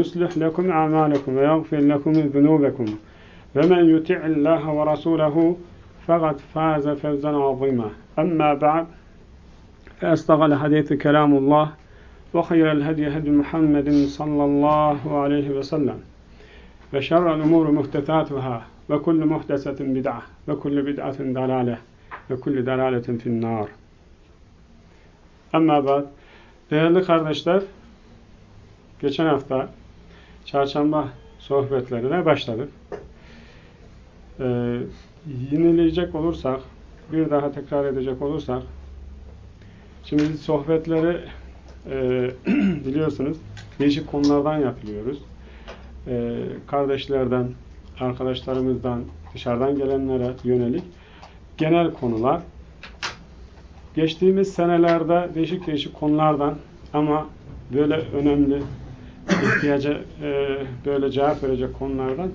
يصلح لكم أعمالكم ويغفر لكم ذنوبكم. ومن يطع الله ورسوله فقد فاز فوزا عظيما. أما بعد فأصدق الحديث كلام الله وخير الهدي هدي محمد صلى الله عليه وسلم. وشر الأمور محدثاتها وكل محدثة بدعة وكل بدعة ضلالة وكل ضلالة في النار. Ama bad, değerli kardeşler, geçen hafta çarşamba sohbetlerine başladık. Ee, yineleyecek olursak, bir daha tekrar edecek olursak, şimdi sohbetleri e, biliyorsunuz değişik konulardan yapılıyoruz. E, kardeşlerden, arkadaşlarımızdan, dışarıdan gelenlere yönelik genel konular. Geçtiğimiz senelerde değişik değişik konulardan ama böyle önemli ihtiyaca e, böyle cevap verecek konulardan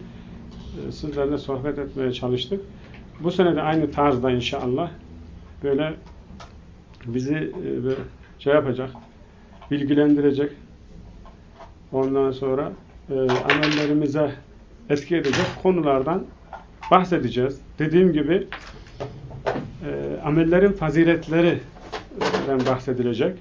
e, sizlerle sohbet etmeye çalıştık. Bu sene de aynı tarzda inşallah böyle bizi e, şey yapacak, bilgilendirecek, ondan sonra e, amellerimize etki edecek konulardan bahsedeceğiz. Dediğim gibi e, amellerin faziletlerinden bahsedilecek.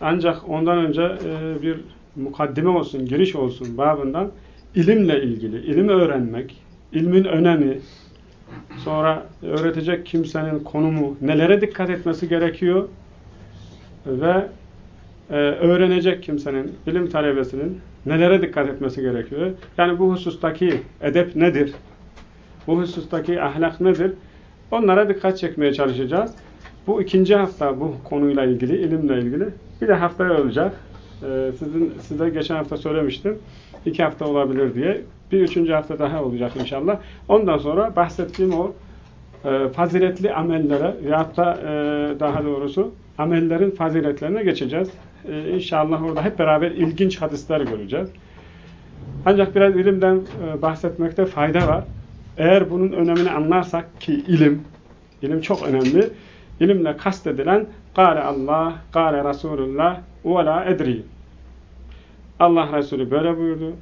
Ancak ondan önce e, bir mukaddime olsun, giriş olsun babından ilimle ilgili, ilim öğrenmek, ilmin önemi, sonra öğretecek kimsenin konumu, nelere dikkat etmesi gerekiyor ve e, öğrenecek kimsenin, ilim talebesinin nelere dikkat etmesi gerekiyor. Yani bu husustaki edep nedir? Bu husustaki ahlak nedir? Onlara dikkat çekmeye çalışacağız. Bu ikinci hafta bu konuyla ilgili, ilimle ilgili. Bir de haftaya olacak. Ee, sizin, size geçen hafta söylemiştim. İki hafta olabilir diye. Bir üçüncü hafta daha olacak inşallah. Ondan sonra bahsettiğim o e, faziletli amellere veyahut da e, daha doğrusu amellerin faziletlerine geçeceğiz. E, inşallah orada hep beraber ilginç hadisler göreceğiz. Ancak biraz ilimden e, bahsetmekte fayda var. Eğer bunun önemini anlarsak ki ilim, ilim çok önemli. İlimle kastedilen Kâle Allah, Kâle Resulullah ve la edri. Allah Resulü böyle buyurdu.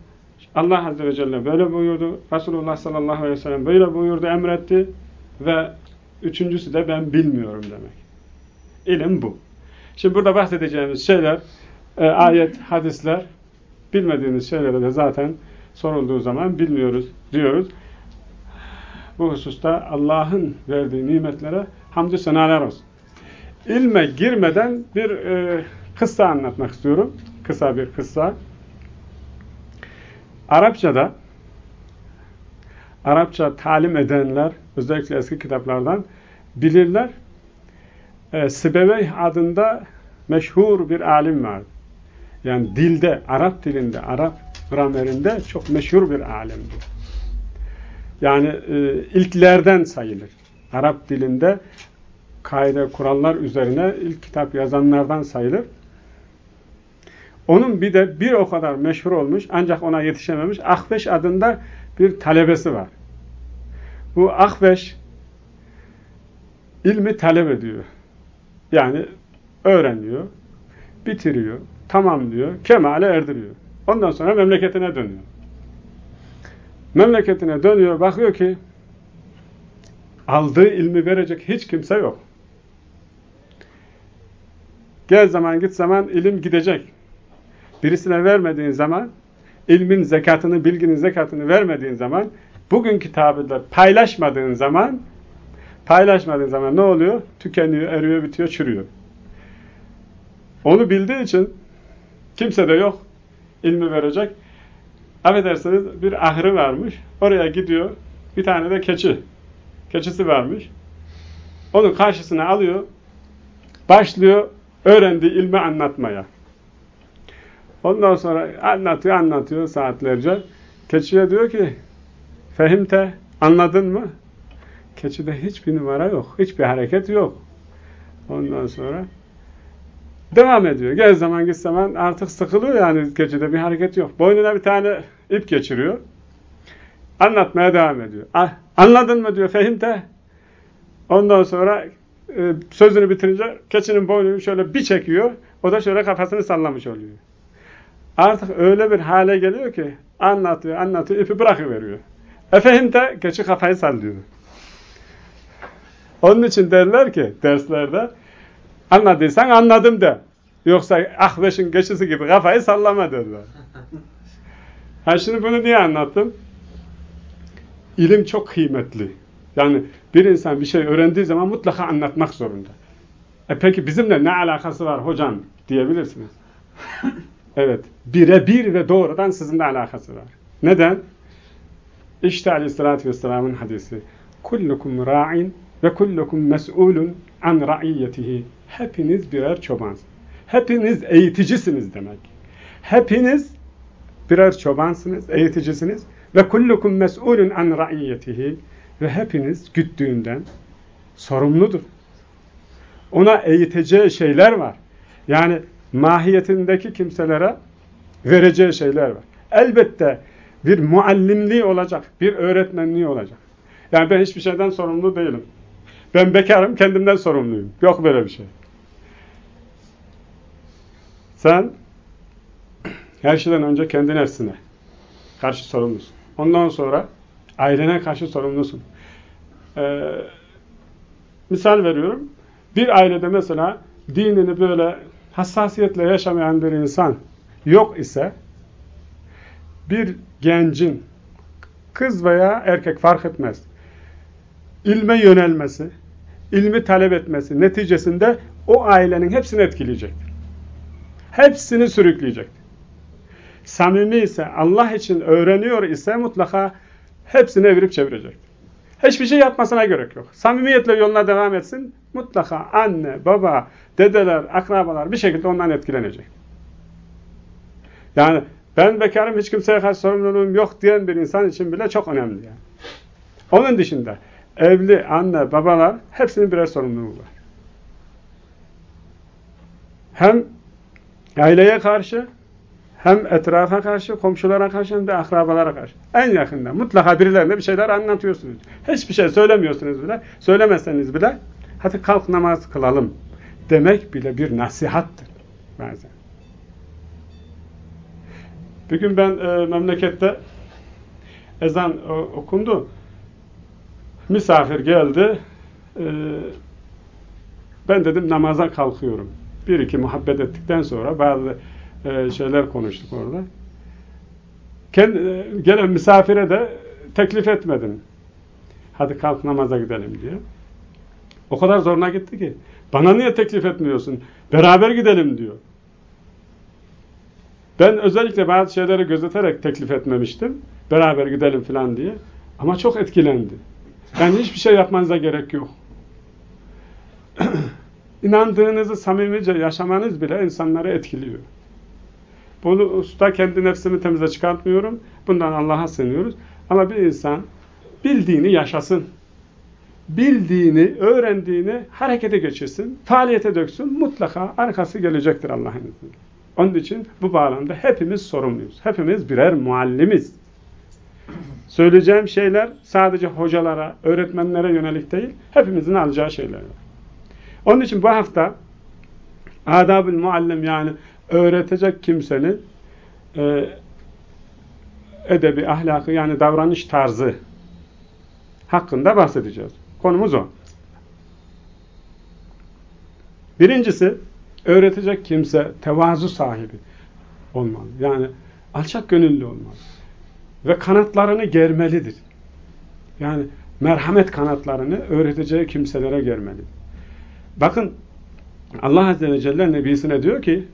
Allah Azze ve Celle böyle buyurdu. Resulullah sallallahu aleyhi ve sellem böyle buyurdu, emretti. Ve üçüncüsü de ben bilmiyorum demek. İlim bu. Şimdi burada bahsedeceğimiz şeyler, e, ayet, hadisler, bilmediğimiz şeylere de zaten sorulduğu zaman bilmiyoruz diyoruz. Bu hususta Allah'ın verdiği nimetlere hamdü senalar olsun. İlme girmeden bir e, kıssa anlatmak istiyorum. Kısa bir kıssa. Arapçada Arapça talim edenler özellikle eski kitaplardan bilirler. E, Sibevey adında meşhur bir alim vardı. Yani dilde, Arap dilinde, Arap gramerinde çok meşhur bir alimdi. Yani e, ilklerden sayılır. Arap dilinde kaide, kurallar üzerine ilk kitap yazanlardan sayılır. Onun bir de bir o kadar meşhur olmuş ancak ona yetişememiş Ahveş adında bir talebesi var. Bu Ahveş ilmi talep ediyor. Yani öğreniyor, bitiriyor, tamamlıyor, kemale erdiriyor. Ondan sonra memleketine dönüyor. Memleketine dönüyor, bakıyor ki aldığı ilmi verecek hiç kimse yok. Gel zaman git zaman ilim gidecek. Birisine vermediğin zaman ilmin zekatını, bilginin zekatını vermediğin zaman bugünkü tabirle paylaşmadığın zaman paylaşmadığın zaman ne oluyor? Tükeniyor, eriyor, bitiyor, çürüyor. Onu bildiği için kimse de yok ilmi verecek. Affedersiniz bir ahırı varmış. Oraya gidiyor. Bir tane de keçi. Keçisi varmış. Onun karşısına alıyor. Başlıyor öğrendiği ilmi anlatmaya. Ondan sonra anlatıyor anlatıyor saatlerce. Keçiye diyor ki Fehimte anladın mı? Keçide hiçbir numara yok. Hiçbir hareket yok. Ondan sonra devam ediyor. Gel zaman git zaman artık sıkılıyor yani keçide bir hareket yok. Boynuna bir tane ip geçiriyor. Anlatmaya devam ediyor. Ah, anladın mı diyor Fehimte. Ondan sonra e, sözünü bitirince keçinin boynunu şöyle bir çekiyor. O da şöyle kafasını sallamış oluyor. Artık öyle bir hale geliyor ki anlatıyor, anlatıyor, ipi bırakıveriyor. Efendim de keçi kafayı sallıyor. Onun için derler ki derslerde anladıysan anladım de. Yoksa ahveşin geçisi gibi kafayı sallama derler. Ha şimdi bunu niye anlattım? İlim çok kıymetli. Yani bir insan bir şey öğrendiği zaman mutlaka anlatmak zorunda. E peki bizimle ne alakası var hocam diyebilirsiniz. evet. Birebir ve doğrudan sizinle alakası var. Neden? İşte aleyhissalatü vesselamın hadisi. Kullukum ra'in ve kullukum mes'ulun an ra'iyyetihi. Hepiniz birer çobansınız. Hepiniz eğiticisiniz demek. Hepiniz birer çobansınız, eğiticisiniz. Ve kullukum mes'ulun an ra'iyyetihi. Ve hepiniz güttüğünden sorumludur. Ona eğiteceği şeyler var. Yani mahiyetindeki kimselere vereceği şeyler var. Elbette bir muallimliği olacak, bir öğretmenliği olacak. Yani ben hiçbir şeyden sorumlu değilim. Ben bekarım, kendimden sorumluyum. Yok böyle bir şey. Sen her şeyden önce kendi nefsine karşı sorumlusun. Ondan sonra ailene karşı sorumlusun. Ee, misal veriyorum. Bir ailede mesela dinini böyle hassasiyetle yaşamayan bir insan yok ise bir gencin kız veya erkek fark etmez. ilme yönelmesi, ilmi talep etmesi neticesinde o ailenin hepsini etkileyecektir. Hepsini sürükleyecektir. Samimi ise, Allah için öğreniyor ise mutlaka hepsini evirip çevirecektir. Hiçbir şey yapmasına gerek yok. Samimiyetle yoluna devam etsin. Mutlaka anne, baba, dedeler, akrabalar bir şekilde ondan etkilenecek. Yani ben bekarım hiç kimseye karşı sorumluluğum yok diyen bir insan için bile çok önemli. Yani. Onun dışında evli anne, babalar hepsinin birer sorumluluğu var. Hem aileye karşı hem etrafa karşı, komşulara karşı hem de akrabalara karşı. En yakında mutlaka birilerine bir şeyler anlatıyorsunuz. Hiçbir şey söylemiyorsunuz bile. Söylemezseniz bile hadi kalk namaz kılalım demek bile bir nasihattır bazen. Bir gün ben e, memlekette ezan o, okundu. Misafir geldi. E, ben dedim namaza kalkıyorum. Bir iki muhabbet ettikten sonra bazı e, şeyler konuştuk orada. Kendi, e, gelen misafire de teklif etmedim. Hadi kalk namaza gidelim diye. O kadar zoruna gitti ki. Bana niye teklif etmiyorsun? Beraber gidelim diyor. Ben özellikle bazı şeyleri gözeterek teklif etmemiştim. Beraber gidelim falan diye. Ama çok etkilendi. Yani hiçbir şey yapmanıza gerek yok. İnandığınızı samimice yaşamanız bile insanları etkiliyor. Bunu usta kendi nefsimi temize çıkartmıyorum. Bundan Allah'a sığınıyoruz. Ama bir insan bildiğini yaşasın. Bildiğini, öğrendiğini harekete geçirsin, faaliyete döksün. Mutlaka arkası gelecektir Allah'ın izniyle. Onun için bu bağlamda hepimiz sorumluyuz. Hepimiz birer muallimiz. Söyleyeceğim şeyler sadece hocalara, öğretmenlere yönelik değil, hepimizin alacağı şeyler var. Onun için bu hafta adab-ül muallim yani öğretecek kimsenin e, edebi, ahlakı yani davranış tarzı hakkında bahsedeceğiz. Konumuz o. Birincisi öğretecek kimse tevazu sahibi olmalı. Yani alçak gönüllü olmalı. Ve kanatlarını germelidir. Yani merhamet kanatlarını öğreteceği kimselere gelmeli. Bakın Allah Azze ve Celle Nebisine diyor ki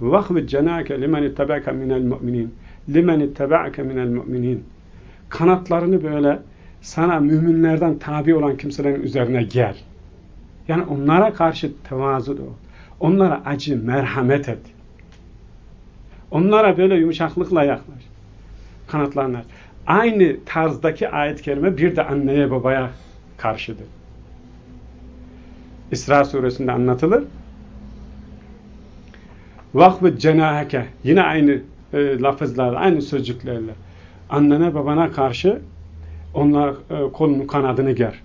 وَخْوِدْ جَنَاكَ لِمَنِ اتَّبَعْكَ مِنَ الْمُؤْمِنِينَ لِمَنِ اتَّبَعْكَ مِنَ الْمُؤْمِنِينَ Kanatlarını böyle sana müminlerden tabi olan kimselerin üzerine gel. Yani onlara karşı tevazu ol. Onlara acı, merhamet et. Onlara böyle yumuşaklıkla yaklaş. Kanatlarına. Aynı tarzdaki ayet-i kerime bir de anneye babaya karşıdır. İsra suresinde anlatılır. Vakfı cenaheke yine aynı e, lafızlarla, aynı sözcüklerle annene babana karşı onlar e, kolunu kanadını ger.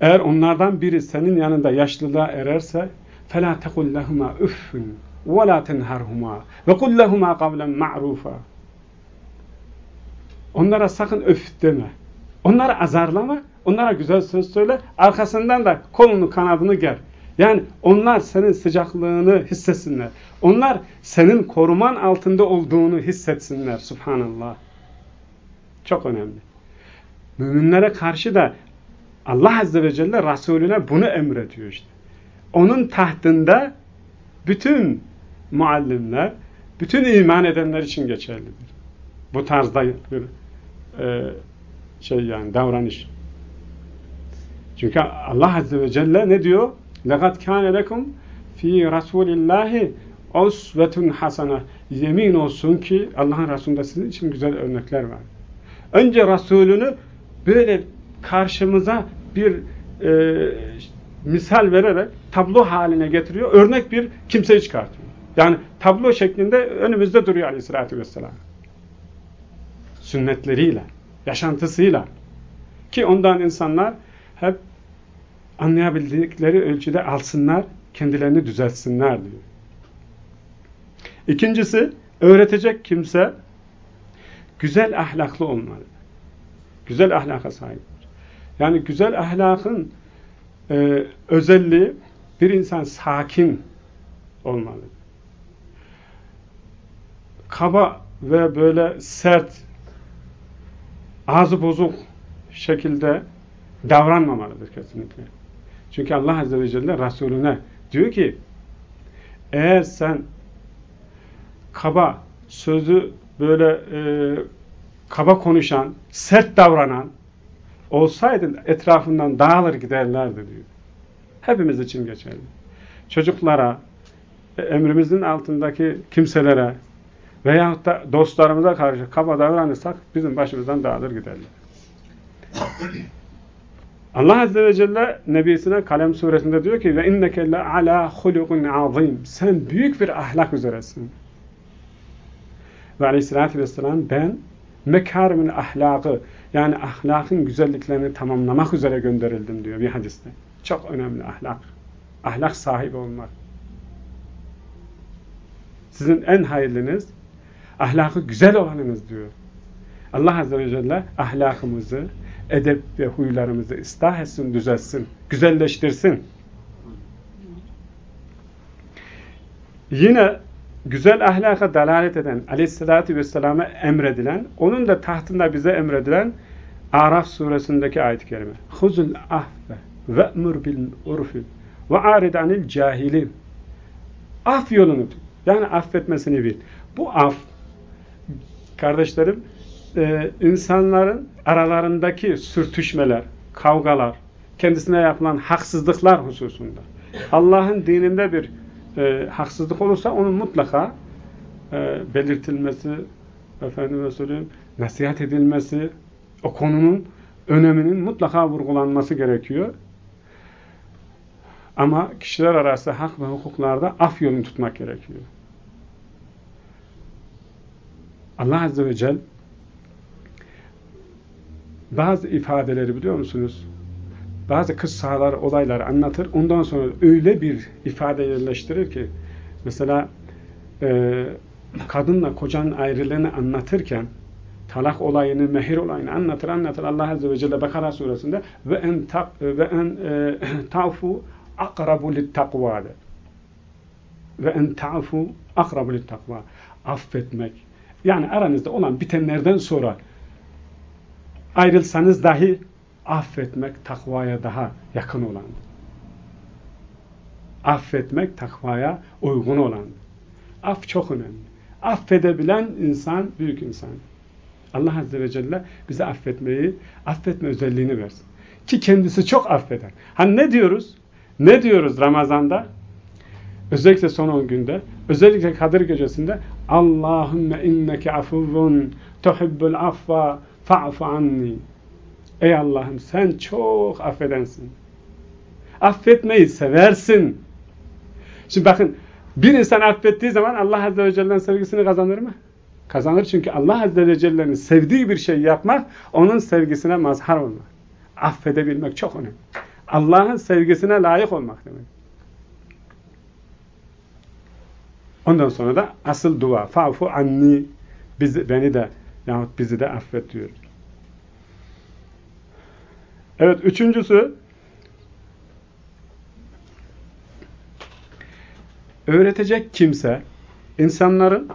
Eğer onlardan biri senin yanında yaşlılığa ererse فَلَا تَقُلْ لَهُمَا اُفٌّ وَلَا تَنْهَرْهُمَا وَقُلْ لَهُمَا قَوْلًا مَعْرُوفًا Onlara sakın öf deme. Onları azarlama, onlara güzel söz söyle, arkasından da kolunu kanadını ger. Yani onlar senin sıcaklığını hissetsinler. Onlar senin koruman altında olduğunu hissetsinler. Subhanallah. Çok önemli. Müminlere karşı da Allah Azze ve Celle Resulüne bunu emrediyor işte. Onun tahtında bütün muallimler, bütün iman edenler için geçerlidir. Bu tarzda bir e, şey yani davranış. Çünkü Allah Azze ve Celle ne diyor? لَقَدْ كَانَ لَكُمْ ف۪ي رَسُولِ اللّٰهِ اُسْوَةٌ hasana. Yemin olsun ki Allah'ın Resulü'nde sizin için güzel örnekler var. Önce Resulünü böyle karşımıza bir e, misal vererek tablo haline getiriyor. Örnek bir kimseyi çıkartıyor. Yani tablo şeklinde önümüzde duruyor aleyhissalatü vesselam. Sünnetleriyle, yaşantısıyla. Ki ondan insanlar hep anlayabildikleri ölçüde alsınlar, kendilerini düzeltsinler diyor. İkincisi, öğretecek kimse güzel ahlaklı olmalı. Güzel ahlaka sahip. Yani güzel ahlakın e, özelliği bir insan sakin olmalı. Kaba ve böyle sert, ağzı bozuk şekilde davranmamalıdır kesinlikle. Çünkü Allah Azze ve Celle Resulüne diyor ki eğer sen kaba, sözü böyle e, kaba konuşan, sert davranan olsaydın etrafından dağılır giderlerdi diyor. Hepimiz için geçerli. Çocuklara, e, emrimizin altındaki kimselere veyahut da dostlarımıza karşı kaba davranırsak bizim başımızdan dağılır giderler. Allah Azze ve Celle Nebisine Kalem suresinde diyor ki ve inneke le ala hulukun azim. Sen büyük bir ahlak üzeresin. Ve aleyhissalatü vesselam ben mekarimin ahlakı yani ahlakın güzelliklerini tamamlamak üzere gönderildim diyor bir hadiste. Çok önemli ahlak. Ahlak sahibi olmak. Sizin en hayırlınız ahlakı güzel olanınız diyor. Allah Azze ve Celle ahlakımızı, edep ve huylarımızı ıslah etsin, düzelsin, güzelleştirsin. Yine güzel ahlaka dalalet eden, aleyhissalatü vesselama emredilen, onun da tahtında bize emredilen Araf suresindeki ayet-i kerime. Huzul ahfe ve'mur bil urfi ve arid anil cahilin. Af yolunu tut. Yani affetmesini bil. Bu af, kardeşlerim, e, insanların aralarındaki sürtüşmeler, kavgalar, kendisine yapılan haksızlıklar hususunda. Allah'ın dininde bir e, haksızlık olursa onun mutlaka e, belirtilmesi, efendime söyleyeyim, nasihat edilmesi, o konunun öneminin mutlaka vurgulanması gerekiyor. Ama kişiler arası hak ve hukuklarda af yolunu tutmak gerekiyor. Allah Azze ve Celle bazı ifadeleri biliyor musunuz? Bazı kıssalar, olaylar anlatır. Ondan sonra öyle bir ifade yerleştirir ki mesela e, kadınla kocanın ayrılığını anlatırken talak olayını, mehir olayını anlatır anlatır Allah Azze ve Celle Bekara suresinde ve en ta, ve en e, ta'fu akrabu takva ve en ta'fu akrabu takva affetmek yani aranızda olan bitenlerden sonra ayrılsanız dahi affetmek takvaya daha yakın olan. Affetmek takvaya uygun olan. Af çok önemli. Affedebilen insan büyük insan. Allah Azze ve Celle bize affetmeyi, affetme özelliğini versin. Ki kendisi çok affeder. Hani ne diyoruz? Ne diyoruz Ramazan'da? Özellikle son 10 günde, özellikle Kadir gecesinde Allahümme inneke afuvun tuhibbul affa fa'fu anni. Ey Allah'ım sen çok affedensin. Affetmeyi seversin. Şimdi bakın bir insan affettiği zaman Allah Azze ve Celle'nin sevgisini kazanır mı? Kazanır çünkü Allah Azze ve Celle'nin sevdiği bir şey yapmak onun sevgisine mazhar olmak. Affedebilmek çok önemli. Allah'ın sevgisine layık olmak demek. Ondan sonra da asıl dua. Fa'fu anni. Bizi, beni de yahut bizi de affet diyor. Evet üçüncüsü öğretecek kimse insanların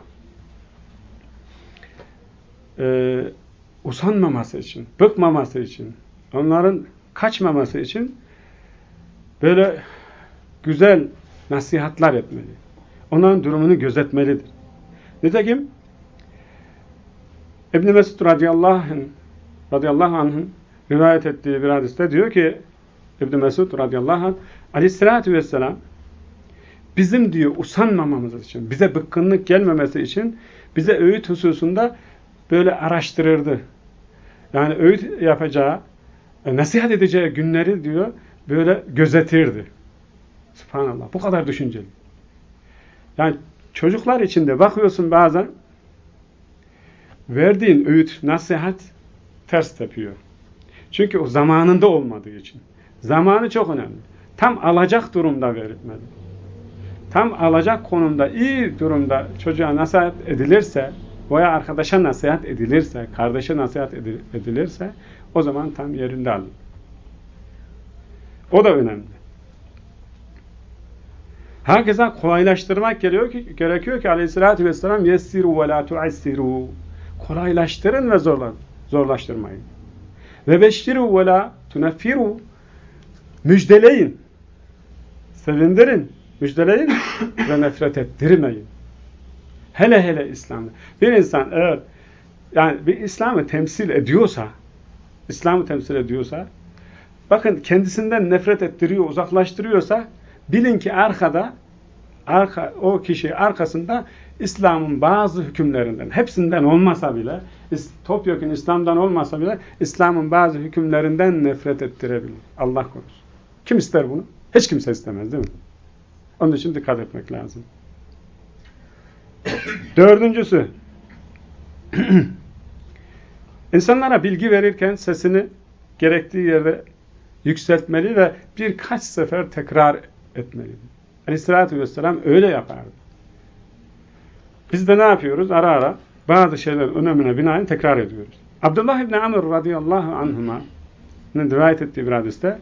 e, usanmaması için, bıkmaması için, onların kaçmaması için böyle güzel nasihatlar etmeli. Onların durumunu gözetmelidir. Nitekim İbn Mesud radıyallahu anh, rivayet ettiği bir hadiste diyor ki İbn Mesud radıyallahu anh aleyhissalatü vesselam bizim diyor usanmamamız için, bize bıkkınlık gelmemesi için bize öğüt hususunda böyle araştırırdı. Yani öğüt yapacağı, e, nasihat edeceği günleri diyor böyle gözetirdi. Subhanallah. Bu kadar düşünceli. Yani çocuklar içinde bakıyorsun bazen verdiğin öğüt, nasihat ters tepiyor. Çünkü o zamanında olmadığı için. Zamanı çok önemli. Tam alacak durumda verilmeli. Tam alacak konumda, iyi durumda çocuğa nasihat edilirse veya arkadaşa nasihat edilirse, kardeşe nasihat edilirse o zaman tam yerinde alır. O da önemli. Herkese kolaylaştırmak gerekiyor ki, gerekiyor ki aleyhissalatü vesselam yessiru ve la tuassiru kolaylaştırın ve zorla, zorlaştırmayın. Ve beştiru ve la tunaffiru müjdeleyin. Sevindirin, müjdeleyin ve nefret ettirmeyin. Hele hele İslam'da. Bir insan eğer yani bir İslam'ı temsil ediyorsa İslam'ı temsil ediyorsa bakın kendisinden nefret ettiriyor, uzaklaştırıyorsa bilin ki arkada arka, o kişi arkasında İslam'ın bazı hükümlerinden, hepsinden olmasa bile, topyekun İslam'dan olmasa bile İslam'ın bazı hükümlerinden nefret ettirebilir. Allah korusun. Kim ister bunu? Hiç kimse istemez değil mi? Onun için dikkat etmek lazım. Dördüncüsü, insanlara bilgi verirken sesini gerektiği yerde yükseltmeli ve birkaç sefer tekrar etmelidir. Aleyhissalatü vesselam öyle yapardı. Biz de ne yapıyoruz? Ara ara bazı şeyler önemine binaen tekrar ediyoruz. Abdullah İbni Amr radıyallahu anhuma'nın rivayet ettiği bir hadiste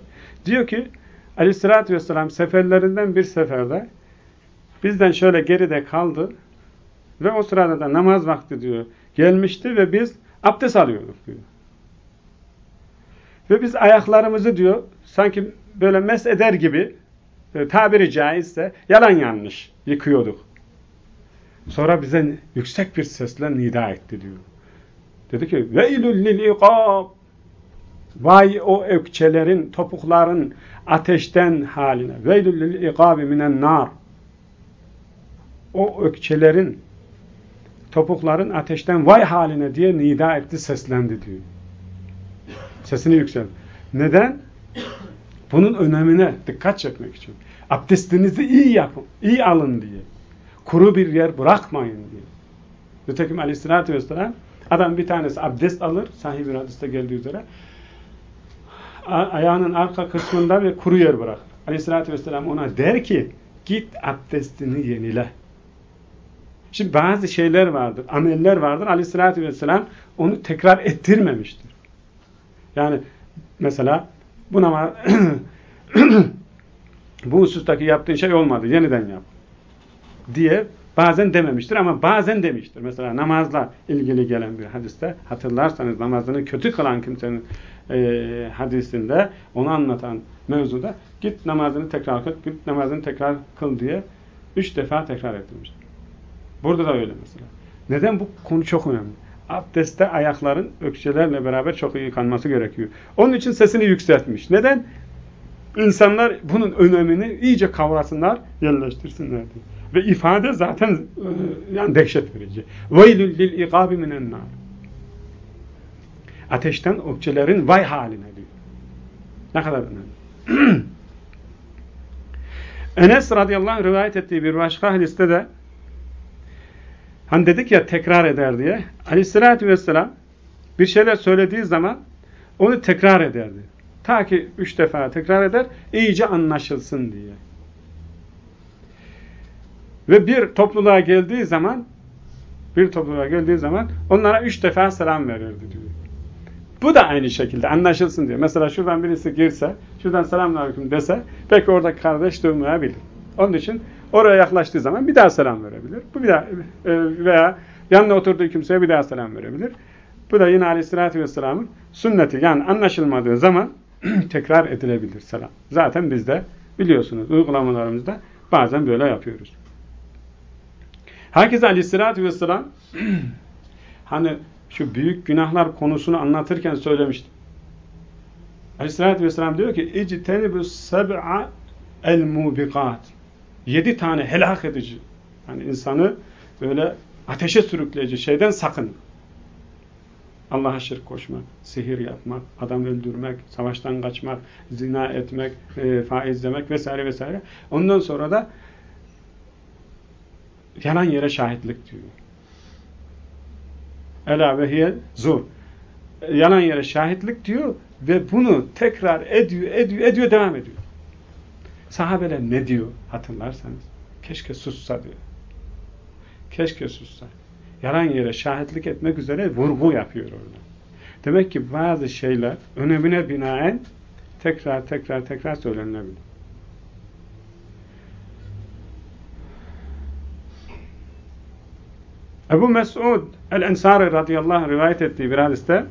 diyor ki aleyhissalatü vesselam seferlerinden bir seferde bizden şöyle geride kaldı ve o sırada da namaz vakti diyor gelmişti ve biz abdest alıyorduk diyor. Ve biz ayaklarımızı diyor sanki böyle mes eder gibi e, tabiri caizse yalan yanlış yıkıyorduk. Sonra bize yüksek bir sesle nida etti diyor. Dedi ki veylül lil ikab Vay o ökçelerin, topukların ateşten haline. Veylül lil ikabi minen nar. O ökçelerin, topukların ateşten vay haline diye nida etti, seslendi diyor. Sesini yükselt. Neden? Bunun önemine dikkat çekmek için. Abdestinizi iyi yapın, iyi alın diye. Kuru bir yer bırakmayın diye. Nitekim aleyhissalatü vesselam adam bir tanesi abdest alır, sahih bir hadiste geldiği üzere ayağının arka kısmında bir kuru yer bırakır. Aleyhissalatü vesselam ona der ki git abdestini yenile. Şimdi bazı şeyler vardır, ameller vardır. Aleyhissalatü vesselam onu tekrar ettirmemiştir. Yani mesela bu namaz bu husustaki yaptığın şey olmadı. Yeniden yap. Diye bazen dememiştir ama bazen demiştir. Mesela namazla ilgili gelen bir hadiste hatırlarsanız namazını kötü kılan kimsenin e, hadisinde onu anlatan mevzuda git namazını tekrar kıl, git namazını tekrar kıl diye üç defa tekrar etmiştir. Burada da öyle mesela. Neden bu konu çok önemli? Abdestte ayakların ökçelerle beraber çok iyi yıkanması gerekiyor. Onun için sesini yükseltmiş. Neden? İnsanlar bunun önemini iyice kavrasınlar, yerleştirsinler diye. Ve ifade zaten e, yani dehşet verici. وَيْلُ لِلْاِقَابِ مِنَ النَّارِ Ateşten okçuların vay haline diyor. Ne kadar önemli. Enes radıyallahu anh rivayet ettiği bir başka hadiste de hani dedik ya tekrar eder diye aleyhissalatü vesselam bir şeyler söylediği zaman onu tekrar ederdi. Ta ki üç defa tekrar eder, iyice anlaşılsın diye. Ve bir topluluğa geldiği zaman bir topluluğa geldiği zaman onlara üç defa selam verirdi diyor. Bu da aynı şekilde anlaşılsın diyor. Mesela şuradan birisi girse, şuradan selamünaleyküm dese, belki orada kardeş duymayabilir. Onun için oraya yaklaştığı zaman bir daha selam verebilir. Bu bir daha e, veya yanına oturduğu kimseye bir daha selam verebilir. Bu da yine aleyhissalatü vesselamın sünneti. Yani anlaşılmadığı zaman tekrar edilebilir selam. Zaten biz de biliyorsunuz uygulamalarımızda bazen böyle yapıyoruz. Herkese aleyhissalatü vesselam hani şu büyük günahlar konusunu anlatırken söylemiştim. Aleyhissalatü vesselam diyor ki اِجْتَنِبُ السَّبْعَ الْمُوبِقَاتِ Yedi tane helak edici. Yani insanı böyle ateşe sürükleyici şeyden sakın. Allah'a şirk koşmak, sihir yapmak, adam öldürmek, savaştan kaçmak, zina etmek, e, faiz demek vesaire vesaire. Ondan sonra da yalan yere şahitlik diyor. Ela ve hiye zur. Yalan yere şahitlik diyor ve bunu tekrar ediyor, ediyor, ediyor, devam ediyor. Sahabeler ne diyor hatırlarsanız? Keşke sussa diyor. Keşke sussa. Yalan yere şahitlik etmek üzere vurgu yapıyor orada. Demek ki bazı şeyler önemine binaen tekrar tekrar tekrar söylenebilir. Ebu Mesud el-Ensari radıyallahu anh rivayet ettiği bir hadiste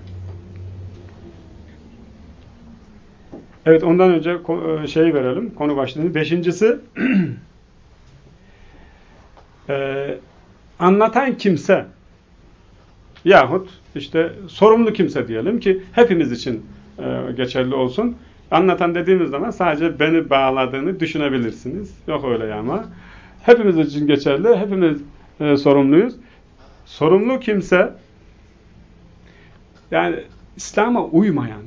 Evet ondan önce şey verelim konu başlığını. Beşincisi e, anlatan kimse yahut işte sorumlu kimse diyelim ki hepimiz için e, geçerli olsun. Anlatan dediğimiz zaman sadece beni bağladığını düşünebilirsiniz. Yok öyle ama. Hepimiz için geçerli. Hepimiz e, sorumluyuz. Sorumlu kimse yani İslam'a uymayan,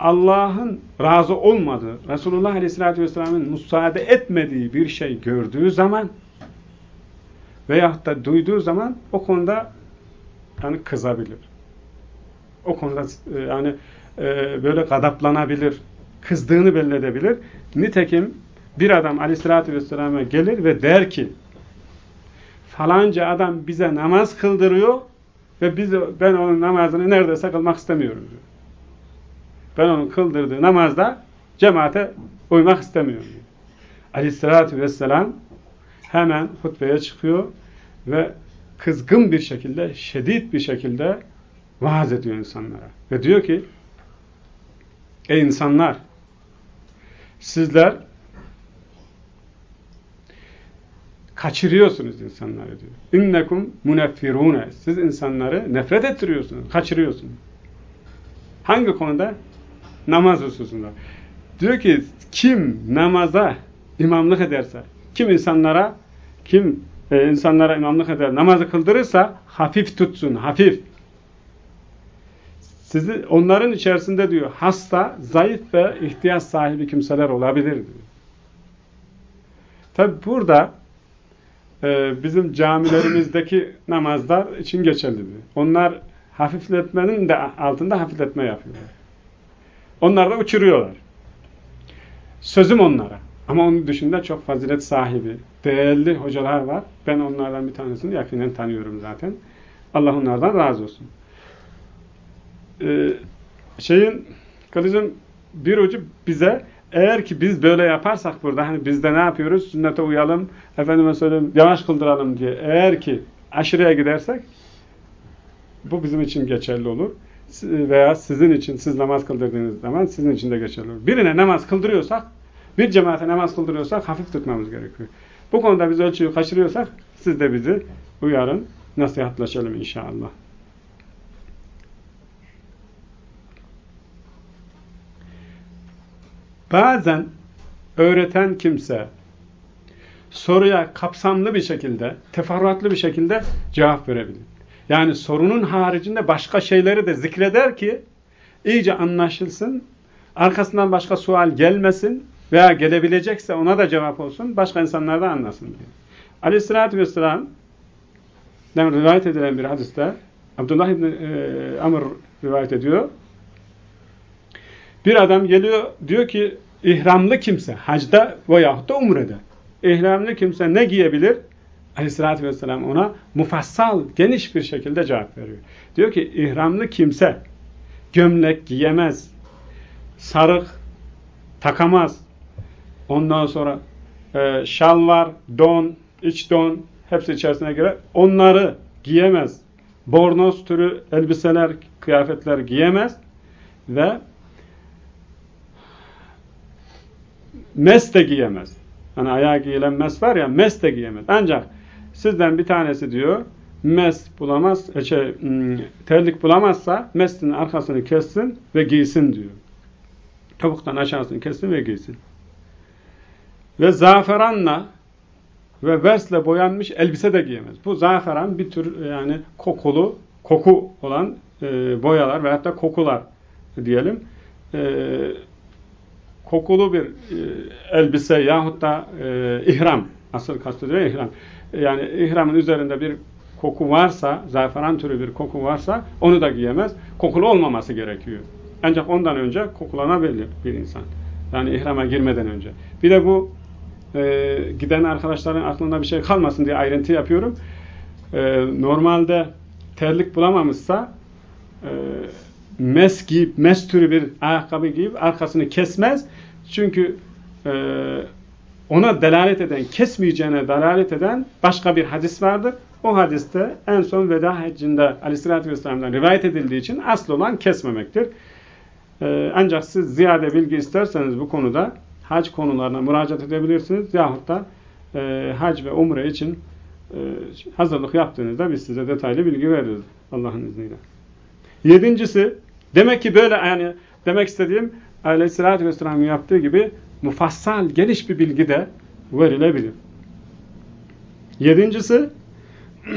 Allah'ın razı olmadığı, Resulullah Aleyhisselatü Vesselam'ın müsaade etmediği bir şey gördüğü zaman veyahut da duyduğu zaman o konuda yani kızabilir. O konuda e, yani e, böyle gadaplanabilir, kızdığını belli edebilir. Nitekim bir adam Aleyhisselatü Vesselam'a gelir ve der ki falanca adam bize namaz kıldırıyor ve biz, ben onun namazını neredeyse kılmak istemiyorum diyor. Ben onun kıldırdığı namazda cemaate uymak istemiyorum diyor. Aleyhissalatü vesselam hemen hutbeye çıkıyor ve kızgın bir şekilde, şiddet bir şekilde vaaz ediyor insanlara. Ve diyor ki Ey insanlar sizler kaçırıyorsunuz insanları diyor. İnnekum muneffirune. Siz insanları nefret ettiriyorsunuz, kaçırıyorsunuz. Hangi konuda? Namaz hususunda. Diyor ki kim namaza imamlık ederse, kim insanlara kim e, insanlara imamlık eder, namazı kıldırırsa hafif tutsun, hafif. Sizi onların içerisinde diyor hasta, zayıf ve ihtiyaç sahibi kimseler olabilir diyor. Tabi burada e, bizim camilerimizdeki namazlar için geçerlidir. Onlar hafifletmenin de altında hafifletme yapıyorlar. Onlar da uçuruyorlar. Sözüm onlara. Ama onun dışında çok fazilet sahibi, değerli hocalar var. Ben onlardan bir tanesini yakinen tanıyorum zaten. Allah onlardan razı olsun. Ee, şeyin, kılıcın bir ucu bize eğer ki biz böyle yaparsak burada hani biz de ne yapıyoruz? Sünnete uyalım, efendime söyleyeyim yavaş kıldıralım diye. Eğer ki aşırıya gidersek bu bizim için geçerli olur. Veya sizin için, siz namaz kıldırdığınız zaman sizin için de geçerli olur. Birine namaz kıldırıyorsak, bir cemaate namaz kıldırıyorsak hafif tutmamız gerekiyor. Bu konuda biz ölçüyü kaçırıyorsak siz de bizi uyarın, nasihatlaşalım inşallah. Bazen öğreten kimse soruya kapsamlı bir şekilde, teferruatlı bir şekilde cevap verebilir. Yani sorunun haricinde başka şeyleri de zikreder ki iyice anlaşılsın, arkasından başka sual gelmesin veya gelebilecekse ona da cevap olsun, başka insanlar da anlasın diye. Aleyhissalatü vesselam rivayet edilen bir hadiste Abdullah İbni e, Amr rivayet ediyor. Bir adam geliyor diyor ki ihramlı kimse hacda veyahut da umrede ihramlı kimse ne giyebilir? Aleyhissalatü vesselam ona mufassal, geniş bir şekilde cevap veriyor. Diyor ki ihramlı kimse gömlek giyemez, sarık takamaz, ondan sonra e, şalvar, don, iç don hepsi içerisine göre onları giyemez. Bornoz türü elbiseler, kıyafetler giyemez ve mes de giyemez. Hani ayağa giyilen mes var ya mes de giyemez. Ancak sizden bir tanesi diyor mes bulamaz, e, şey, hmm, terlik bulamazsa mesinin arkasını kessin ve giysin diyor. Topuktan aşağısını kessin ve giysin. Ve zaferanla ve versle boyanmış elbise de giyemez. Bu zaferan bir tür yani kokulu, koku olan e, boyalar veyahut da kokular diyelim. E, kokulu bir e, elbise yahut da e, ihram, asıl kastediyor ihram. Yani ihramın üzerinde bir koku varsa, zaferan türü bir koku varsa onu da giyemez. Kokulu olmaması gerekiyor. Ancak ondan önce kokulanabilir bir insan. Yani ihrama girmeden önce. Bir de bu e, giden arkadaşların aklında bir şey kalmasın diye ayrıntı yapıyorum. E, normalde terlik bulamamışsa e, mes giyip, mes türü bir ayakkabı giyip arkasını kesmez. Çünkü e, ona delalet eden, kesmeyeceğine delalet eden başka bir hadis vardır. O hadiste en son veda haccında aleyhissalatü vesselam'dan rivayet edildiği için asıl olan kesmemektir. E, ancak siz ziyade bilgi isterseniz bu konuda hac konularına müracaat edebilirsiniz. Yahut da e, hac ve umre için e, hazırlık yaptığınızda biz size detaylı bilgi veririz Allah'ın izniyle. Yedincisi, demek ki böyle yani demek istediğim Aleyhisselatü Vesselam'ın yaptığı gibi mufassal, geniş bir bilgi de verilebilir. Yedincisi,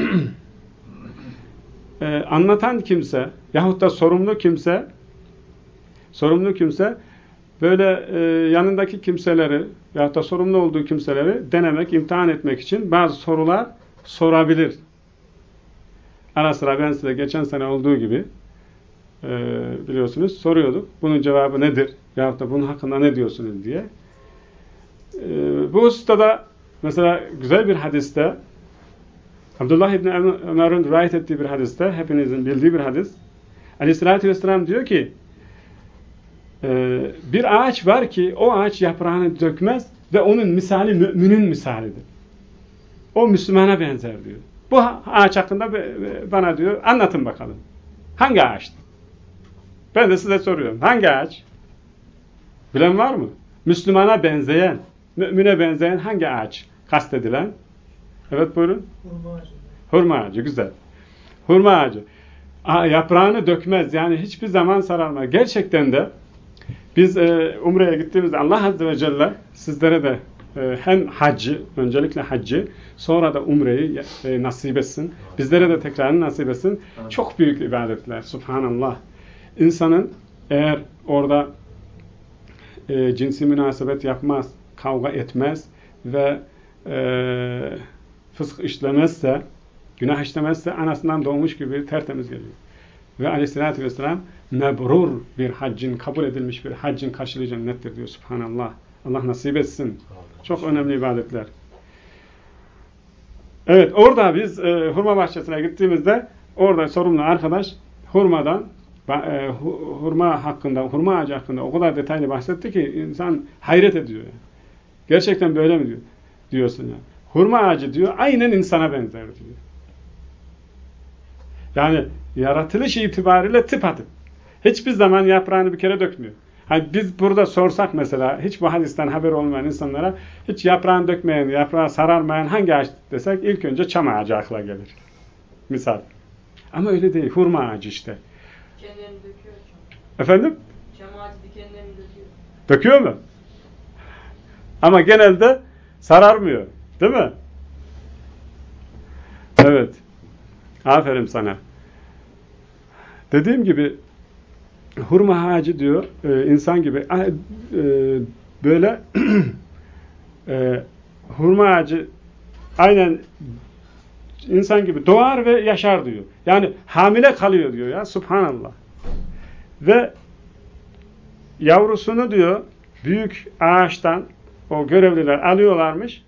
e, anlatan kimse yahut da sorumlu kimse sorumlu kimse böyle e, yanındaki kimseleri yahut da sorumlu olduğu kimseleri denemek, imtihan etmek için bazı sorular sorabilir. Ara sıra ben size geçen sene olduğu gibi e, biliyorsunuz soruyorduk. Bunun cevabı nedir? Yahut da bunun hakkında ne diyorsunuz diye. E, bu hususta da mesela güzel bir hadiste Abdullah İbni Ömer'in rivayet ettiği bir hadiste hepinizin bildiği bir hadis Aleyhisselatü Vesselam diyor ki e, bir ağaç var ki o ağaç yaprağını dökmez ve onun misali müminin misalidir. O Müslümana benzer diyor. Bu ağaç hakkında bana diyor anlatın bakalım. Hangi ağaçtır? Ben de size soruyorum. Hangi ağaç? Bilen var mı? Müslümana benzeyen, mümine benzeyen hangi ağaç kastedilen? Evet buyurun. Hurma ağacı. Hurma ağacı, güzel. Hurma ağacı. Aa, yaprağını dökmez. Yani hiçbir zaman sararmaz. Gerçekten de biz e, Umre'ye gittiğimizde Allah Azze ve Celle sizlere de e, hem haccı, öncelikle haccı, sonra da umreyi e, nasip etsin. Bizlere de tekrar nasip etsin. Çok büyük ibadetler. Subhanallah insanın eğer orada e, cinsi münasebet yapmaz, kavga etmez ve e, fısk işlemezse, günah işlemezse anasından doğmuş gibi tertemiz geliyor. Ve aleyhissalatü vesselam mebrur bir haccın, kabul edilmiş bir haccın karşılığı cennettir diyor. Subhanallah. Allah nasip etsin. Çok önemli ibadetler. Evet orada biz e, hurma bahçesine gittiğimizde orada sorumlu arkadaş hurmadan e, hurma hakkında, hurma ağacı hakkında o kadar detaylı bahsetti ki insan hayret ediyor. Gerçekten böyle mi diyor? Diyorsun ya. Hurma ağacı diyor aynen insana benzer diyor. Yani yaratılış itibariyle tıpatıp. Hiçbir zaman yaprağını bir kere dökmüyor. Hani biz burada sorsak mesela hiç bu hadisten haber olmayan insanlara hiç yaprağını dökmeyen, yaprağı sararmayan hangi ağaç desek ilk önce çam ağacı akla gelir. Misal. Ama öyle değil. Hurma ağacı işte. Dikenlerini döküyor çam. Efendim? Çam ağacı dikenlerini döküyor. Döküyor mu? Ama genelde sararmıyor. Değil mi? Evet. Aferin sana. Dediğim gibi hurma ağacı diyor e, insan gibi e, böyle e, hurma ağacı aynen insan gibi doğar ve yaşar diyor. Yani hamile kalıyor diyor ya subhanallah. Ve yavrusunu diyor büyük ağaçtan o görevliler alıyorlarmış.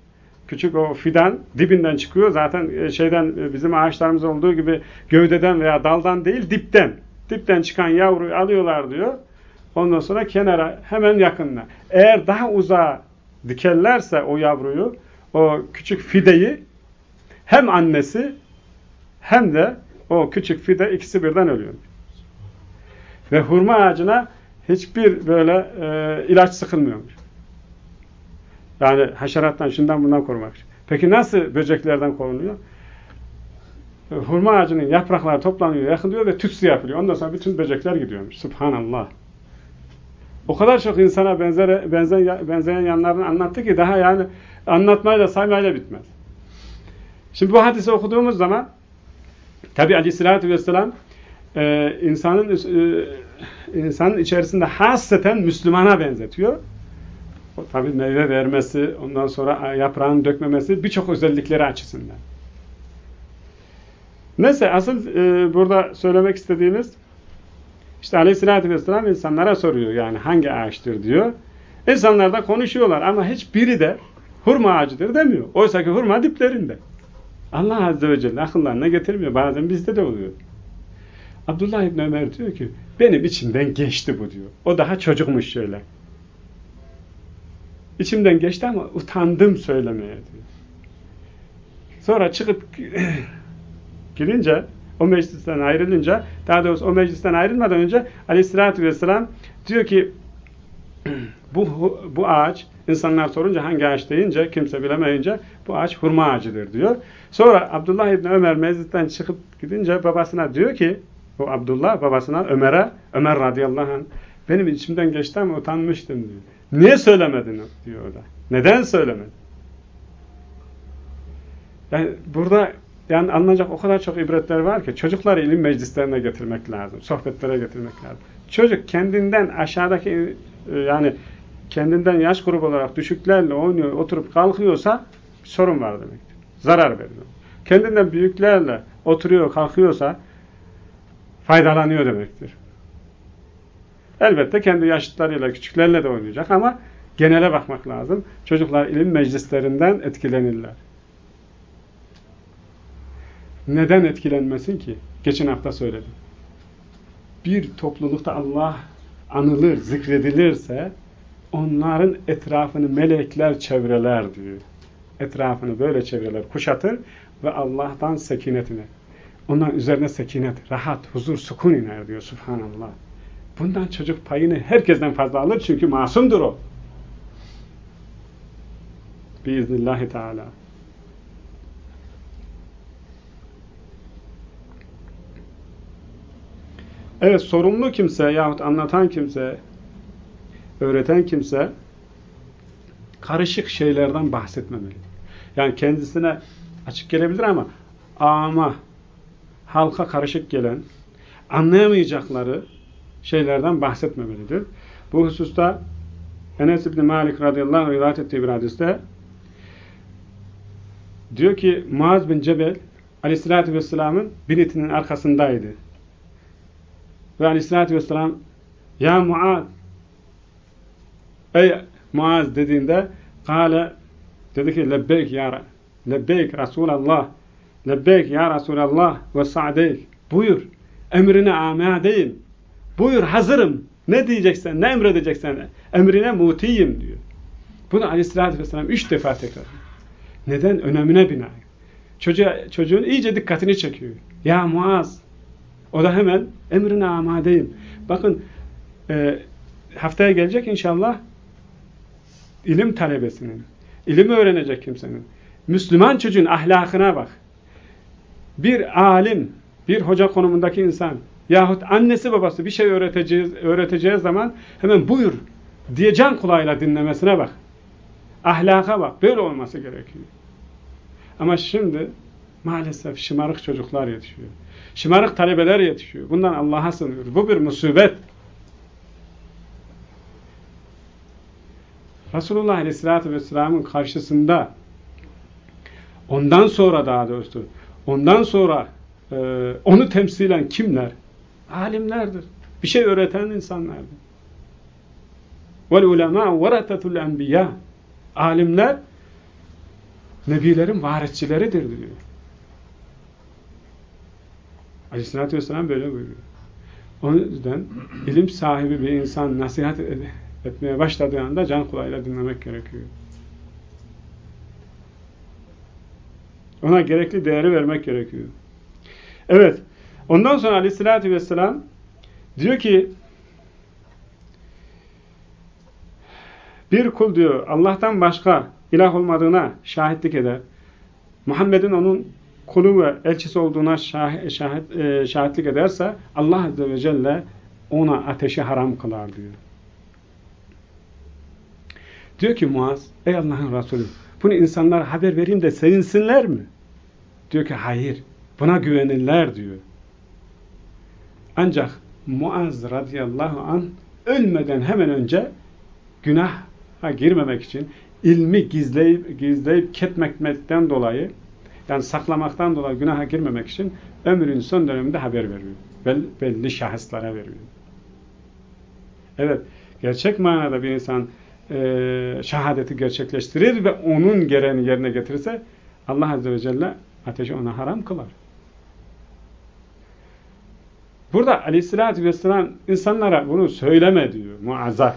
Küçük o fidan dibinden çıkıyor. Zaten e, şeyden e, bizim ağaçlarımız olduğu gibi gövdeden veya daldan değil dipten. Dipten çıkan yavruyu alıyorlar diyor. Ondan sonra kenara hemen yakınına. Eğer daha uzağa dikerlerse o yavruyu, o küçük fideyi hem annesi hem de o küçük fide ikisi birden ölüyor. Ve hurma ağacına hiçbir böyle e, ilaç sıkılmıyormuş. Yani haşerattan, şundan bundan korumak için. Peki nasıl böceklerden korunuyor? E, hurma ağacının yaprakları toplanıyor, yakılıyor ve tütsü yapılıyor. Ondan sonra bütün böcekler gidiyormuş. Subhanallah. O kadar çok insana benzer, benzeyen, benzeyen yanlarını anlattı ki daha yani anlatmayla saymayla bitmez. Şimdi bu hadisi okuduğumuz zaman tabi aleyhissalatü vesselam e, insanın e, insanın içerisinde hasreten Müslümana benzetiyor. O, tabi meyve vermesi, ondan sonra yaprağını dökmemesi birçok özellikleri açısından. Neyse asıl e, burada söylemek istediğimiz işte aleyhissalatü vesselam insanlara soruyor yani hangi ağaçtır diyor. İnsanlar da konuşuyorlar ama hiçbiri de hurma ağacıdır demiyor. Oysa ki hurma diplerinde. Allah Azze ve Celle akıllarına getirmiyor. Bazen bizde de oluyor. Abdullah İbni Ömer diyor ki benim içimden geçti bu diyor. O daha çocukmuş şöyle. İçimden geçti ama utandım söylemeye diyor. Sonra çıkıp girince o meclisten ayrılınca daha doğrusu o meclisten ayrılmadan önce aleyhissalatü vesselam diyor ki bu, bu ağaç insanlar sorunca hangi ağaç deyince kimse bilemeyince bu ağaç hurma ağacıdır diyor. Sonra Abdullah İbni Ömer meclisten çıkıp gidince babasına diyor ki o Abdullah babasına Ömer'e Ömer radıyallahu anh benim içimden geçti ama utanmıştım diyor. Niye söylemedin diyor o. Neden söylemedin? Yani burada yani alınacak o kadar çok ibretler var ki çocukları ilim meclislerine getirmek lazım. Sohbetlere getirmek lazım. Çocuk kendinden aşağıdaki e, yani kendinden yaş grubu olarak düşüklerle oynuyor, oturup kalkıyorsa sorun var demektir. Zarar veriyor. Kendinden büyüklerle oturuyor, kalkıyorsa faydalanıyor demektir. Elbette kendi yaşıtlarıyla, küçüklerle de oynayacak ama genele bakmak lazım. Çocuklar ilim meclislerinden etkilenirler. Neden etkilenmesin ki? Geçen hafta söyledim. Bir toplulukta Allah anılır, zikredilirse onların etrafını melekler çevreler diyor. Etrafını böyle çevreler, kuşatır ve Allah'tan sekinetine. Ondan üzerine sekinet, rahat, huzur, sukun iner diyor subhanallah. Bundan çocuk payını herkesten fazla alır çünkü masumdur o. Biiznillahü Teala. Evet sorumlu kimse yahut anlatan kimse, öğreten kimse karışık şeylerden bahsetmemeli. Yani kendisine açık gelebilir ama ama halka karışık gelen, anlayamayacakları şeylerden bahsetmemelidir. Bu hususta Enes İbni Malik radıyallahu anh rivayet ettiği bir hadiste diyor ki Muaz bin Cebel aleyhissalatü vesselamın binitinin arkasındaydı. Ve aleyhissalatü vesselam Ya Muaz Ey Muaz dediğinde Kale dedi ki lebbeyk ya lebbeyk Resulallah lebbeyk ya Resulallah ve sa'deyk buyur emrine amadeyim Buyur hazırım. Ne diyeceksen, ne emredeceksen emrine mutiyim diyor. Bunu aleyhissalatü vesselam üç defa tekrar. Neden? Önemine bina. Çocuğa, çocuğun iyice dikkatini çekiyor. Ya Muaz. O da hemen emrine amadeyim. Bakın e, haftaya gelecek inşallah ilim talebesinin, ilimi öğrenecek kimsenin, Müslüman çocuğun ahlakına bak. Bir alim, bir hoca konumundaki insan yahut annesi babası bir şey öğreteceğiz, öğreteceği zaman hemen buyur diye can kulağıyla dinlemesine bak. Ahlaka bak. Böyle olması gerekiyor. Ama şimdi maalesef şımarık çocuklar yetişiyor. Şımarık talebeler yetişiyor. Bundan Allah'a sığınıyoruz. Bu bir musibet. Resulullah Aleyhisselatü Vesselam'ın karşısında ondan sonra daha doğrusu ondan sonra e, onu temsilen kimler? Alimlerdir. Bir şey öğreten insanlardır. وَالْاُلَمَا وَرَتَةُ الْاَنْبِيَا Alimler Nebilerin varisçileridir diyor. Aleyhisselatü Vesselam böyle buyuruyor. O yüzden ilim sahibi bir insan nasihat etmeye başladığı anda can kulağıyla dinlemek gerekiyor. Ona gerekli değeri vermek gerekiyor. Evet. Ondan sonra aleyhissalatü vesselam diyor ki bir kul diyor Allah'tan başka ilah olmadığına şahitlik eder. Muhammed'in onun kulu ve elçisi olduğuna şah şahit, e, şahitlik ederse Allah Azze ve Celle ona ateşi haram kılar diyor. Diyor ki Muaz, ey Allah'ın Resulü, bunu insanlara haber vereyim de sevinsinler mi? Diyor ki hayır, buna güvenirler diyor. Ancak Muaz radıyallahu an ölmeden hemen önce günaha girmemek için ilmi gizleyip gizleyip ketmekten dolayı yani saklamaktan dolayı günaha girmemek için ömrünün son döneminde haber veriyor. Belli, belli şahıslara veriyor. Evet, gerçek manada bir insan e, şehadeti gerçekleştirir ve onun gereğini yerine getirirse Allah Azze ve Celle ateşi ona haram kılar. Burada aleyhissalatü vesselam insanlara bunu söyleme diyor muazzar.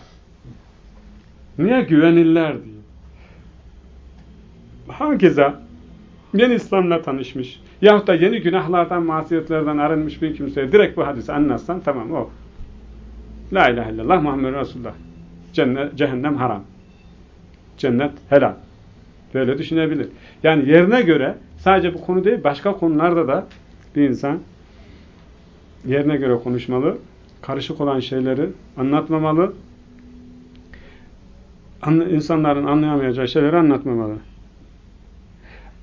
Niye güvenirler diyor. Hakeza yeni İslam'la tanışmış yahut da yeni günahlardan, masiyetlerden arınmış bir kimseye direkt bu hadisi anlatsan tamam o. La ilahe illallah Muhammed Resulullah. Cennet, cehennem haram. Cennet helal. Böyle düşünebilir. Yani yerine göre sadece bu konu değil başka konularda da bir insan yerine göre konuşmalı. Karışık olan şeyleri anlatmamalı. insanların anlayamayacağı şeyleri anlatmamalı.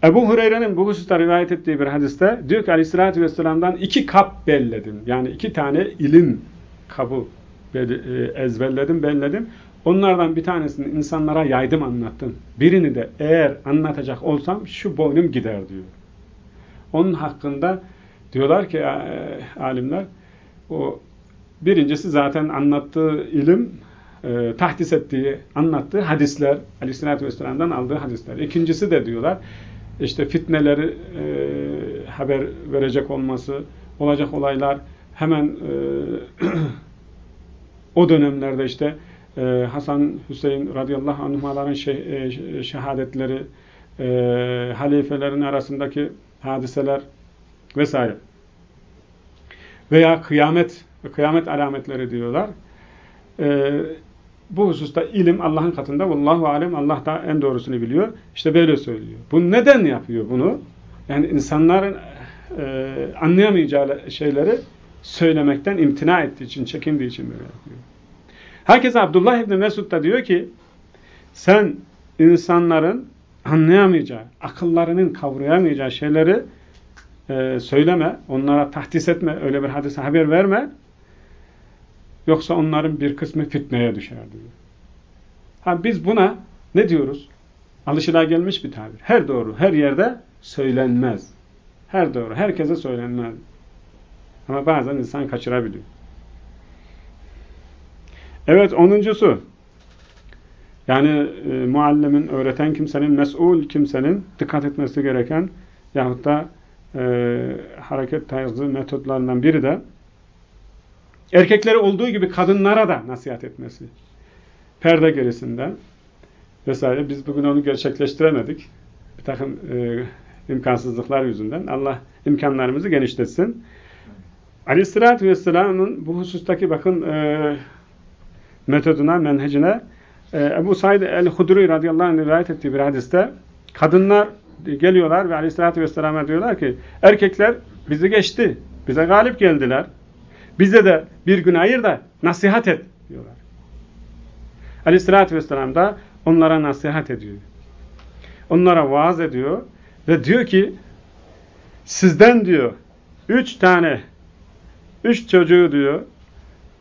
Ebu Hureyre'nin bu hususta rivayet ettiği bir hadiste diyor ki aleyhissalatü vesselam'dan iki kap belledim. Yani iki tane ilim kabı e, ezberledim, belledim. Onlardan bir tanesini insanlara yaydım, anlattım. Birini de eğer anlatacak olsam şu boynum gider diyor. Onun hakkında diyorlar ki e, alimler o birincisi zaten anlattığı ilim e, tahdis ettiği, anlattığı hadisler, aleyhissalatü vesselam'dan aldığı hadisler. İkincisi de diyorlar işte fitneleri e, haber verecek olması, olacak olaylar hemen e, o dönemlerde işte e, Hasan Hüseyin radıyallahu anhümaların şeh, e, şehadetleri, e, halifelerin arasındaki hadiseler vesaire. Veya kıyamet, kıyamet alametleri diyorlar. E, bu hususta ilim Allah'ın katında. Vallahu alem Allah da en doğrusunu biliyor. İşte böyle söylüyor. Bu neden yapıyor bunu? Yani insanların e, anlayamayacağı şeyleri söylemekten imtina ettiği için, çekindiği için böyle yapıyor. Herkese Abdullah İbni Mesud da diyor ki sen insanların anlayamayacağı, akıllarının kavrayamayacağı şeyleri e, söyleme, onlara tahdis etme, öyle bir hadise haber verme. Yoksa onların bir kısmı fitneye düşer diyor. Ha, biz buna ne diyoruz? Alışılagelmiş bir tabir. Her doğru, her yerde söylenmez. Her doğru, herkese söylenmez. Ama bazen insan kaçırabiliyor. Evet, onuncusu. Yani e, muallimin, öğreten kimsenin, mesul kimsenin dikkat etmesi gereken yahut da e, hareket tarzı metotlarından biri de erkekleri olduğu gibi kadınlara da nasihat etmesi. Perde gerisinden vesaire. Biz bugün onu gerçekleştiremedik. Bir takım e, imkansızlıklar yüzünden. Allah imkanlarımızı genişletsin. Aleyhissalatü Vesselam'ın bu husustaki bakın e, metoduna, menhecine e, Ebu Said el-Hudri radıyallahu anh rivayet ettiği bir hadiste kadınlar geliyorlar ve aleyhissalatü vesselam'a diyorlar ki erkekler bizi geçti. Bize galip geldiler. Bize de bir gün ayır da nasihat et diyorlar. Aleyhissalatü vesselam da onlara nasihat ediyor. Onlara vaaz ediyor ve diyor ki sizden diyor üç tane üç çocuğu diyor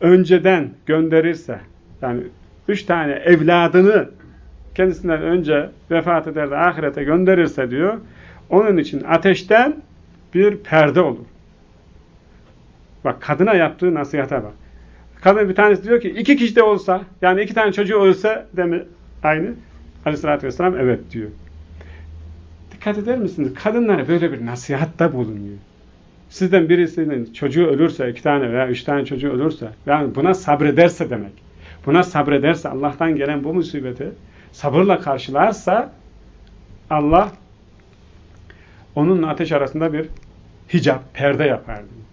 önceden gönderirse yani üç tane evladını kendisinden önce vefat eder de ahirete gönderirse diyor onun için ateşten bir perde olur. Bak kadına yaptığı nasihata bak. Kadın bir tanesi diyor ki iki kişi de olsa yani iki tane çocuğu ölse de mi aynı? Aleyhissalatü vesselam evet diyor. Dikkat eder misiniz? Kadınlara böyle bir nasihatta bulunuyor. Sizden birisinin çocuğu ölürse, iki tane veya üç tane çocuğu ölürse, yani buna sabrederse demek. Buna sabrederse, Allah'tan gelen bu musibeti sabırla karşılarsa, Allah onun ateş arasında bir hicap, perde yapar. Diyor.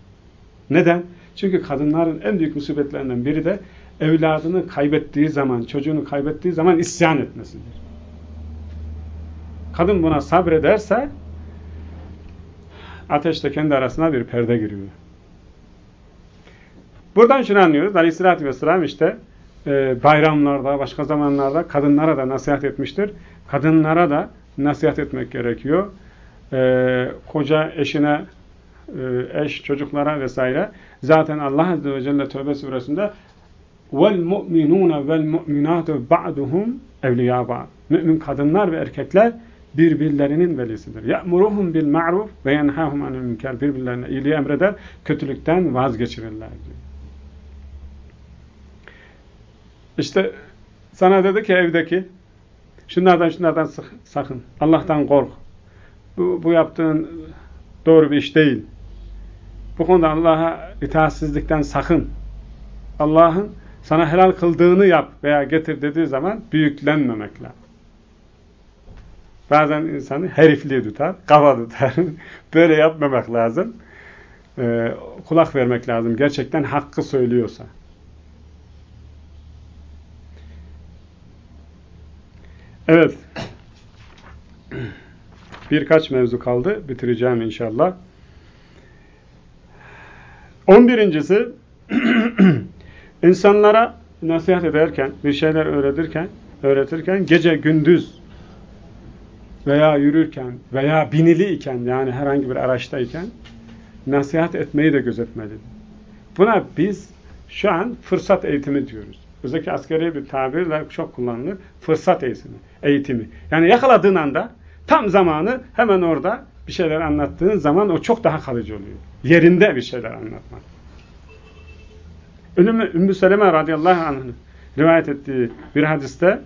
Neden? Çünkü kadınların en büyük musibetlerinden biri de evladını kaybettiği zaman, çocuğunu kaybettiği zaman isyan etmesidir. Kadın buna sabrederse ateşle kendi arasına bir perde giriyor. Buradan şunu anlıyoruz. Aleyhissalatü vesselam işte e, bayramlarda, başka zamanlarda kadınlara da nasihat etmiştir. Kadınlara da nasihat etmek gerekiyor. E, koca eşine, eş, çocuklara vesaire. Zaten Allah Azze ve Celle Tövbe suresinde وَالْمُؤْمِنُونَ وَالْمُؤْمِنَاتُ بَعْدُهُمْ اَوْلِيَا بَعْدُ Mümin kadınlar ve erkekler birbirlerinin velisidir. يَأْمُرُهُمْ بِالْمَعْرُفِ ve يَنْهَاهُمْ عَنِ الْمُنْكَرِ Birbirlerine iyiliği emreder, kötülükten vazgeçirirler diyor. İşte sana dedi ki evdeki şunlardan şunlardan sakın. Allah'tan kork. Bu, bu yaptığın doğru bir iş değil. Bu konuda Allah'a itaatsizlikten sakın. Allah'ın sana helal kıldığını yap veya getir dediği zaman büyüklenmemek lazım. Bazen insanı herifliği tutar, kafa tutar. Böyle yapmamak lazım. Ee, kulak vermek lazım. Gerçekten hakkı söylüyorsa. Evet. Birkaç mevzu kaldı. Bitireceğim inşallah. On birincisi insanlara nasihat ederken, bir şeyler öğretirken, öğretirken gece gündüz veya yürürken veya binili iken yani herhangi bir araçtayken nasihat etmeyi de gözetmelidir. Buna biz şu an fırsat eğitimi diyoruz. Özellikle askeri bir tabirle çok kullanılır. Fırsat eğitimi. eğitimi. Yani yakaladığın anda tam zamanı hemen orada bir şeyler anlattığın zaman o çok daha kalıcı oluyor. Yerinde bir şeyler anlatmak. Ümmü, Seleme radıyallahu anh'ın rivayet ettiği bir hadiste